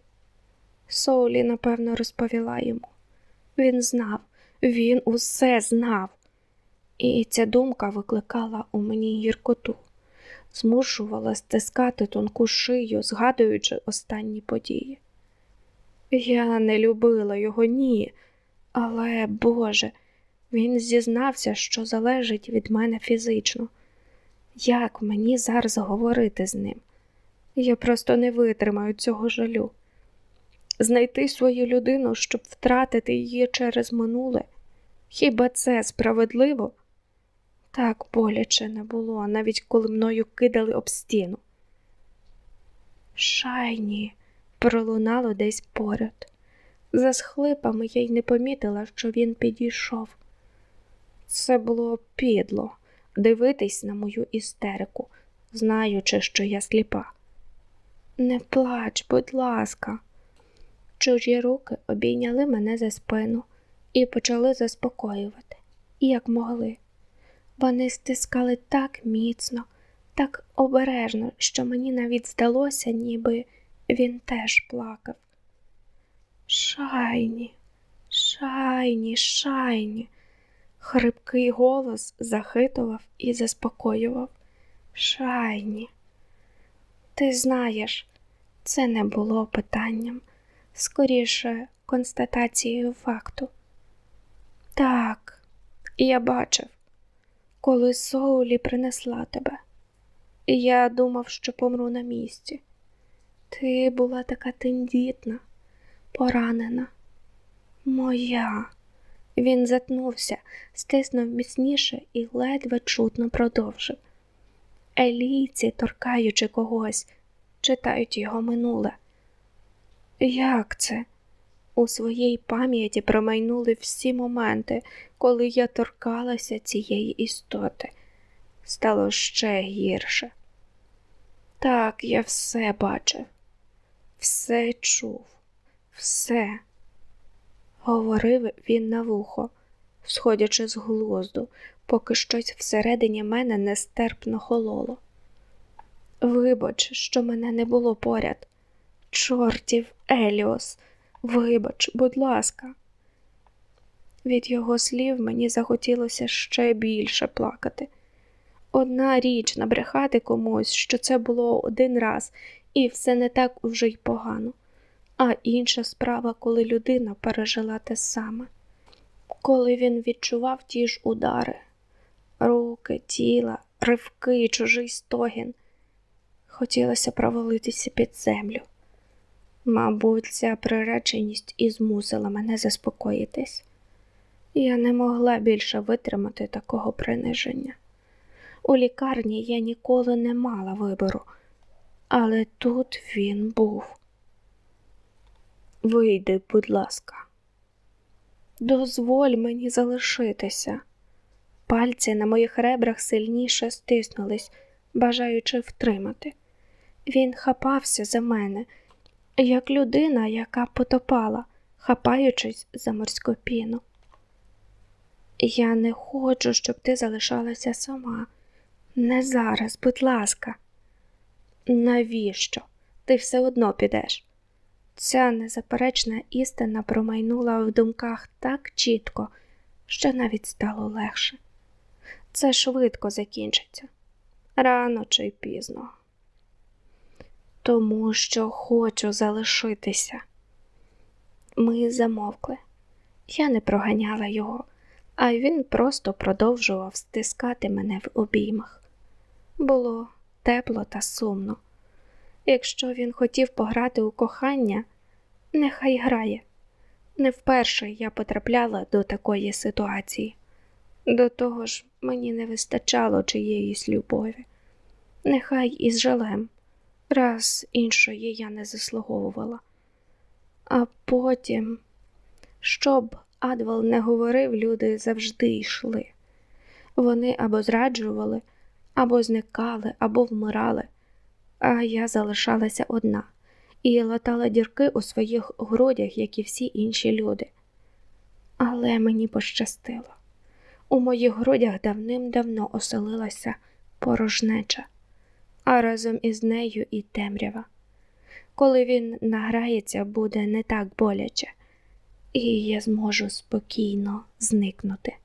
Соулі, напевно, розповіла йому. Він знав, він усе знав, і ця думка викликала у мені гіркоту змушувала стискати тонку шию, згадуючи останні події. Я не любила його ні, але, Боже, він зізнався, що залежить від мене фізично. Як мені зараз говорити з ним? Я просто не витримаю цього жалю. Знайти свою людину, щоб втратити її через минуле. Хіба це справедливо? Так боляче не було, навіть коли мною кидали об стіну. Шайні, пролунало десь поряд. За схлипами я й не помітила, що він підійшов. Це було підло дивитись на мою істерику, знаючи, що я сліпа. Не плач, будь ласка. Чужі руки обійняли мене за спину і почали заспокоювати, як могли. Вони стискали так міцно, так обережно, що мені навіть здалося, ніби він теж плакав. Шайні, шайні, шайні. Хрипкий голос захитував і заспокоював. Шайні. Ти знаєш, це не було питанням, скоріше констатацією факту. Так, я бачив коли Соулі принесла тебе, і я думав, що помру на місці. Ти була така тендітна, поранена. Моя. Він затнувся, стиснув міцніше і ледве чутно продовжив. Елійці, торкаючи когось, читають його минуле. Як це? У своїй пам'яті промайнули всі моменти, коли я торкалася цієї істоти. Стало ще гірше. Так, я все бачив, все чув, все, говорив він на вухо, сходячи з глузду, поки щось всередині мене нестерпно хололо. Вибач, що мене не було поряд. Чортів Еліос, вибач, будь ласка. Від його слів мені захотілося ще більше плакати. Одна річ набрехати комусь, що це було один раз, і все не так уже й погано, а інша справа, коли людина пережила те саме, коли він відчував ті ж удари, руки, тіла, ривки, чужий стогін. Хотілося провалитися під землю. Мабуть, ця приреченість і змусила мене заспокоїтись. Я не могла більше витримати такого приниження. У лікарні я ніколи не мала вибору, але тут він був. Вийди, будь ласка, дозволь мені залишитися. Пальці на моїх ребрах сильніше стиснулись, бажаючи втримати. Він хапався за мене, як людина, яка потопала, хапаючись за морську піну. Я не хочу, щоб ти залишалася сама. Не зараз, будь ласка. Навіщо? Ти все одно підеш? Ця незаперечна істина промайнула в думках так чітко, що навіть стало легше. Це швидко закінчиться, рано чи пізно. Тому що хочу залишитися. Ми замовкли. Я не проганяла його, а він просто продовжував стискати мене в обіймах. Було тепло та сумно. Якщо він хотів пограти у кохання, нехай грає. Не вперше я потрапляла до такої ситуації. До того ж, мені не вистачало чиєїсь любові. Нехай із жалем, раз іншої я не заслуговувала. А потім, щоб Адвал не говорив, люди завжди йшли. Вони або зраджували, або зникали, або вмирали, а я залишалася одна і латала дірки у своїх грудях, як і всі інші люди. Але мені пощастило. У моїх грудях давним-давно оселилася порожнеча, а разом із нею і темрява. Коли він награється, буде не так боляче, і я зможу спокійно зникнути.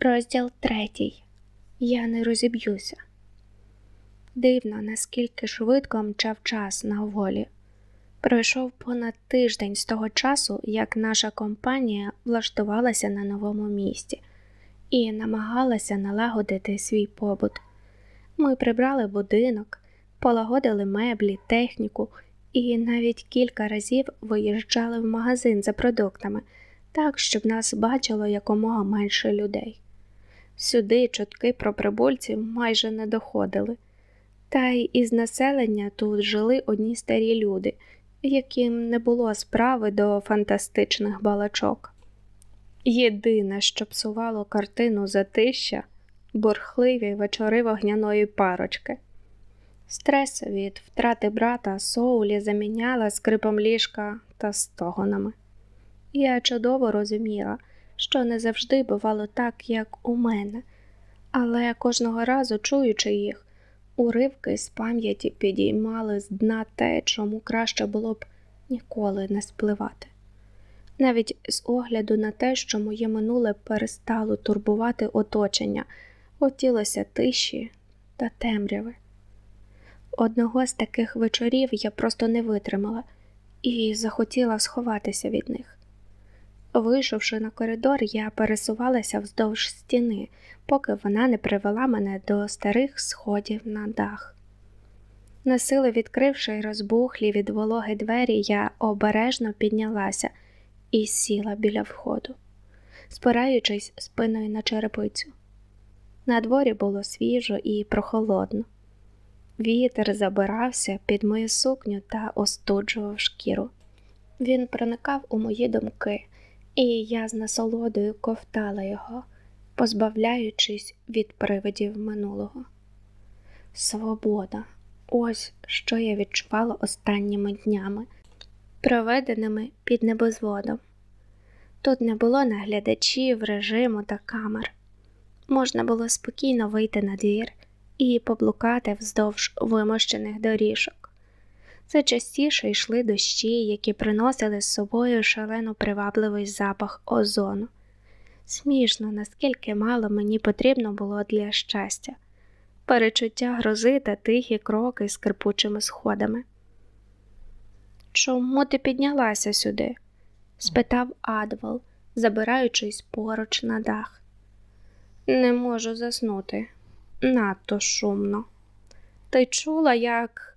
Розділ третій. Я не розіб'юся. Дивно, наскільки швидко мчав час на волі. Пройшов понад тиждень з того часу, як наша компанія влаштувалася на новому місці і намагалася налагодити свій побут. Ми прибрали будинок, полагодили меблі, техніку і навіть кілька разів виїжджали в магазин за продуктами, так, щоб нас бачило якомога менше людей. Сюди чутки про прибульців майже не доходили, та й із населення тут жили одні старі люди, яким не було справи до фантастичних балачок. Єдине, що псувало картину затища бурхливі вечори вогняної парочки. Стрес від втрати брата Соулі заміняла скрипом ліжка та стогонами. Я чудово розуміла що не завжди бувало так, як у мене, але кожного разу, чуючи їх, уривки з пам'яті підіймали з дна те, чому краще було б ніколи не спливати. Навіть з огляду на те, що моє минуле перестало турбувати оточення, хотілося тиші та темряви. Одного з таких вечорів я просто не витримала і захотіла сховатися від них. Вийшовши на коридор, я пересувалася вздовж стіни, поки вона не привела мене до старих сходів на дах. Насилу відкривши розбухлі від вологи двері, я обережно піднялася і сіла біля входу, спираючись спиною на черепицю. На дворі було свіжо і прохолодно. Вітер забирався під мою сукню та остуджував шкіру. Він проникав у мої думки, і я з насолодою ковтала його, позбавляючись від привидів минулого. Свобода, ось що я відчувала останніми днями, проведеними під небозводом. Тут не було наглядачів, режиму та камер. Можна було спокійно вийти на двір і поблукати вздовж вимощених доріжок. Це частіше йшли дощі, які приносили з собою шалену привабливий запах озону. Смішно, наскільки мало мені потрібно було для щастя, перечуття грози та тихі кроки з кирпучими сходами. Чому ти піднялася сюди? спитав Адвол, забираючись поруч на дах. Не можу заснути. Надто шумно. Ти чула, як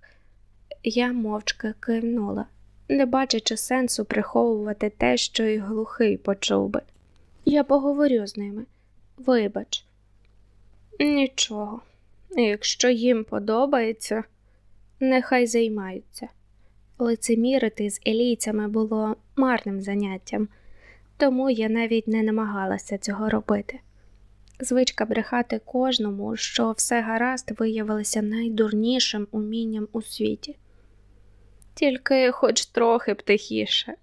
я мовчки кивнула, не бачачи сенсу приховувати те, що й глухий почув би. Я поговорю з ними. Вибач, нічого. Якщо їм подобається, нехай займаються. Лицемірити з елійцями було марним заняттям, тому я навіть не намагалася цього робити. Звичка брехати кожному, що все гаразд, виявилася найдурнішим умінням у світі. Тільки хоч трохи б тихіше.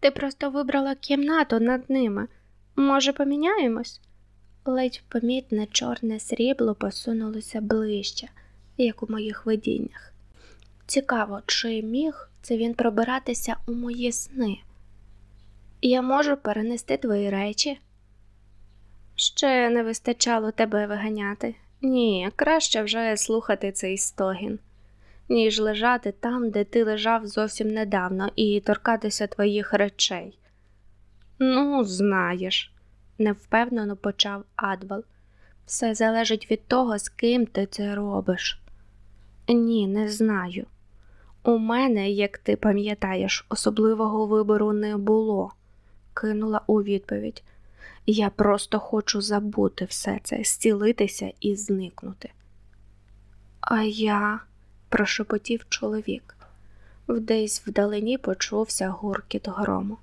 Ти просто вибрала кімнату над ними. Може, поміняємось? Ледь помітне чорне срібло посунулося ближче, як у моїх видіннях. Цікаво, чи міг це він пробиратися у мої сни? Я можу перенести твої речі? Ще не вистачало тебе виганяти. Ні, краще вже слухати цей стогін, ніж лежати там, де ти лежав зовсім недавно, і торкатися твоїх речей. Ну, знаєш, невпевнено почав Адвал. Все залежить від того, з ким ти це робиш. Ні, не знаю. У мене, як ти пам'ятаєш, особливого вибору не було, кинула у відповідь. Я просто хочу забути все це, зцілитися і зникнути. А я, прошепотів чоловік, десь вдалині почувся гуркіт грому.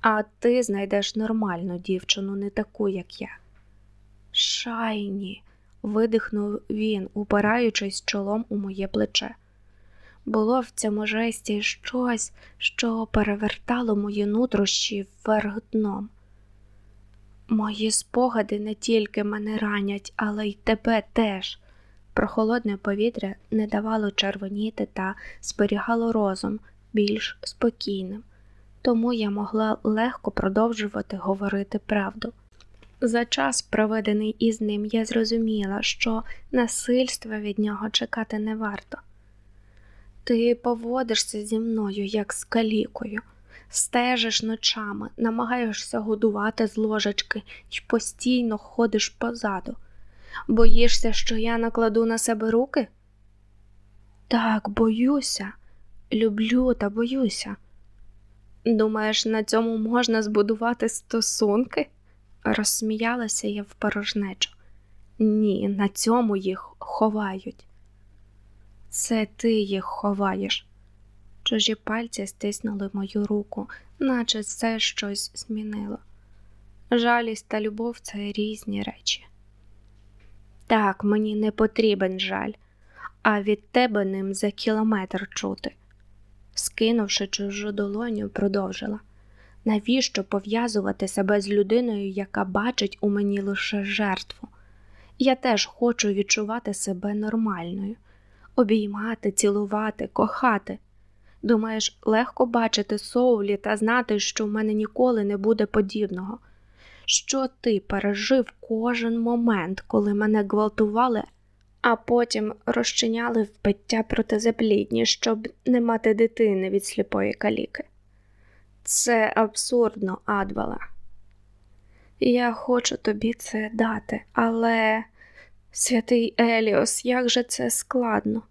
А ти знайдеш нормальну дівчину, не таку, як я. Шайні, видихнув він, упираючись чолом у моє плече. Було в цьому жесті щось, що перевертало мої нутрощі вверх дном. Мої спогади не тільки мене ранять, але й тебе теж. Прохолодне повітря не давало червоніти та зберігало розум більш спокійним, тому я могла легко продовжувати говорити правду. За час, проведений із ним, я зрозуміла, що насильства від нього чекати не варто. Ти поводишся зі мною, як з калікою стежиш ночами, намагаєшся годувати з ложечки і постійно ходиш позаду. Боїшся, що я накладу на себе руки? Так, боюся, люблю та боюся. Думаєш, на цьому можна збудувати стосунки? Розсміялася я в порожнечу. Ні, на цьому їх ховають. Це ти їх ховаєш. Чужі пальці стиснули мою руку, наче це щось змінило. Жалість та любов це різні речі. Так, мені не потрібен жаль, а від тебе ним за кілометр чути. Скинувши чужу долоню, продовжила навіщо пов'язувати себе з людиною, яка бачить у мені лише жертву? Я теж хочу відчувати себе нормальною, обіймати, цілувати, кохати. Думаєш, легко бачити соулі та знати, що в мене ніколи не буде подібного, що ти пережив кожен момент, коли мене гвалтували, а потім розчиняли в пиття протизаплідні, щоб не мати дитини від сліпої каліки. Це абсурдно, Адвала. Я хочу тобі це дати, але, святий Еліос, як же це складно.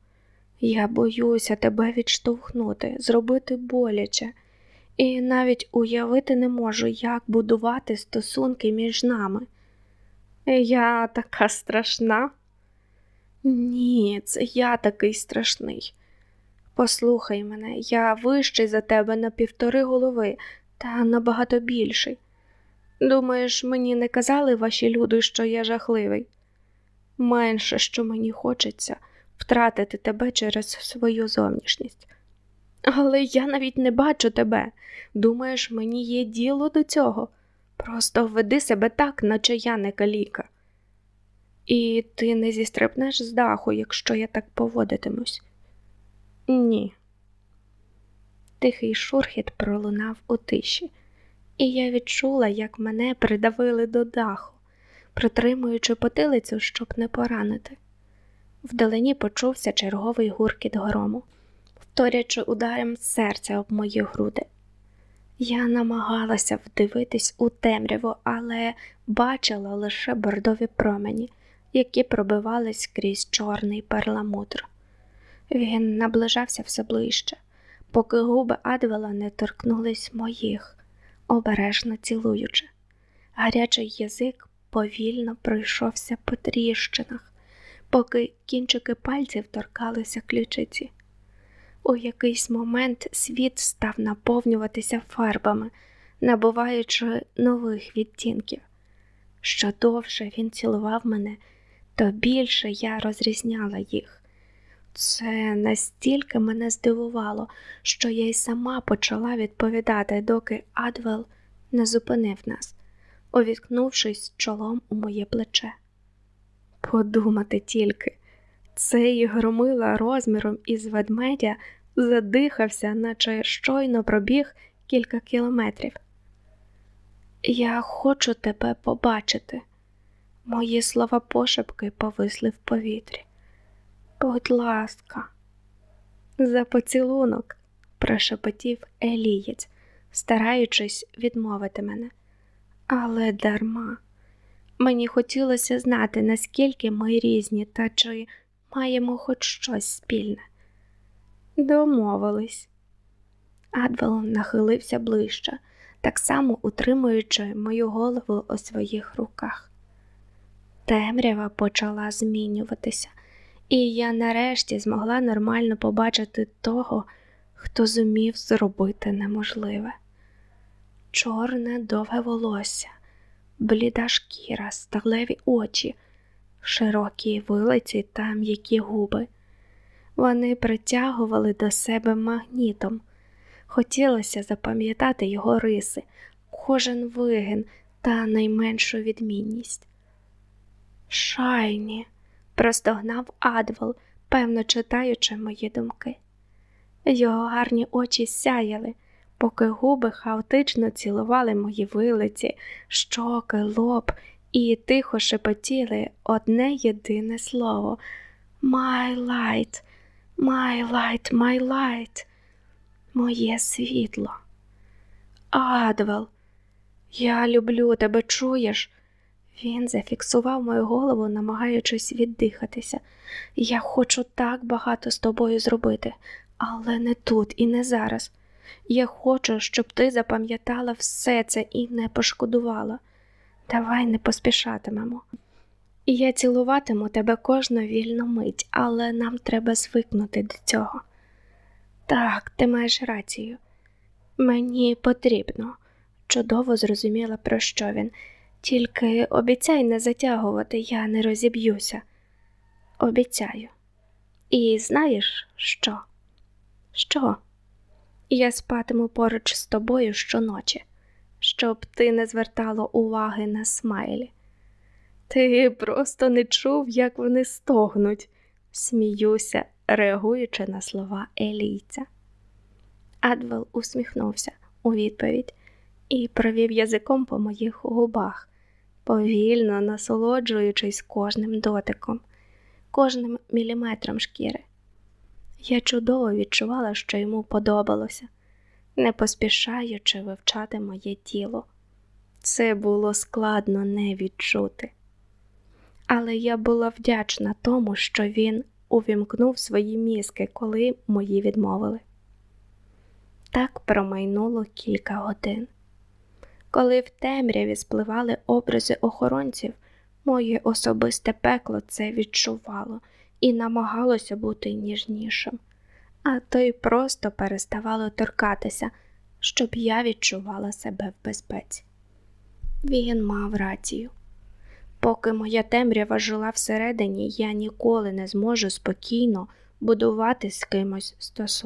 Я боюся тебе відштовхнути, зробити боляче, і навіть уявити не можу, як будувати стосунки між нами. Я така страшна? Ні, це я такий страшний. Послухай мене, я вищий за тебе на півтори голови та набагато більший. Думаєш, мені не казали ваші люди, що я жахливий? Менше, що мені хочеться втратити тебе через свою зовнішність. Але я навіть не бачу тебе. Думаєш, мені є діло до цього? Просто веди себе так, наче я не каліка. І ти не зістрибнеш з даху, якщо я так поводитимусь? Ні. Тихий шурхіт пролунав у тиші, і я відчула, як мене придавили до даху, притримуючи потилицю, щоб не поранити. Вдалині почувся черговий гуркіт грому, вторячи ударом серця об мої груди. Я намагалася вдивитись у темряву, але бачила лише бордові промені, які пробивались крізь чорний перламутр. Він наближався все ближче, поки губи Адвела не торкнулись моїх, обережно цілуючи. Гарячий язик повільно пройшовся по тріщинах, поки кінчики пальців торкалися ключиці. У якийсь момент світ став наповнюватися фарбами, набуваючи нових відтінків. Що довше він цілував мене, то більше я розрізняла їх. Це настільки мене здивувало, що я й сама почала відповідати, доки Адвел не зупинив нас, увіткнувшись чолом у моє плече. Подумати тільки, цей громила розміром із ведмедя задихався, наче щойно пробіг кілька кілометрів. Я хочу тебе побачити. Мої слова пошепки повисли в повітрі. Будь ласка, за поцілунок, прошепотів Елієць, стараючись відмовити мене. Але дарма. Мені хотілося знати, наскільки ми різні та чи маємо хоч щось спільне. Домовились. Адвел нахилився ближче, так само утримуючи мою голову у своїх руках. Темрява почала змінюватися, і я нарешті змогла нормально побачити того, хто зумів зробити неможливе. Чорне довге волосся, бліда шкіра, сталеві очі, широкі вилиці та м'які губи. Вони притягували до себе магнітом. Хотілося запам'ятати його риси, кожен вигин та найменшу відмінність. Шайні, простогнав Адвел, певно читаючи мої думки. Його гарні очі сяяли, поки губи хаотично цілували мої вилиці, щоки, лоб і тихо шепотіли одне єдине слово My light, my light, my light, моє світло. Адвел, я люблю тебе, чуєш? Він зафіксував мою голову, намагаючись віддихатися. Я хочу так багато з тобою зробити, але не тут і не зараз. Я хочу, щоб ти запам'ятала все це і не пошкодувала. Давай не поспішатимемо. Я цілуватиму тебе кожну вільну мить, але нам треба звикнути до цього. Так, ти маєш рацію. Мені потрібно, чудово зрозуміла, про що він. Тільки обіцяй не затягувати, я не розіб'юся. Обіцяю. І знаєш що? Що? Я спатиму поруч з тобою щоночі, щоб ти не звертала уваги на смайлі. Ти просто не чув, як вони стогнуть, сміюся, реагуючи на слова Елійця. Адвел усміхнувся у відповідь і провів язиком по моїх губах повільно насолоджуючись кожним дотиком, кожним міліметром шкіри. Я чудово відчувала, що йому подобалося, не поспішаючи вивчати моє тіло. Це було складно не відчути. Але я була вдячна тому, що він увімкнув свої мізки, коли мої відмовили. Так промайнуло кілька годин. Коли в темряві спливали образи охоронців, моє особисте пекло це відчувало і намагалося бути ніжнішим. а то й просто переставало торкатися, щоб я відчувала себе в безпеці. Він мав рацію. Поки моя темрява жила всередині, я ніколи не зможу спокійно будувати з кимось стосунки.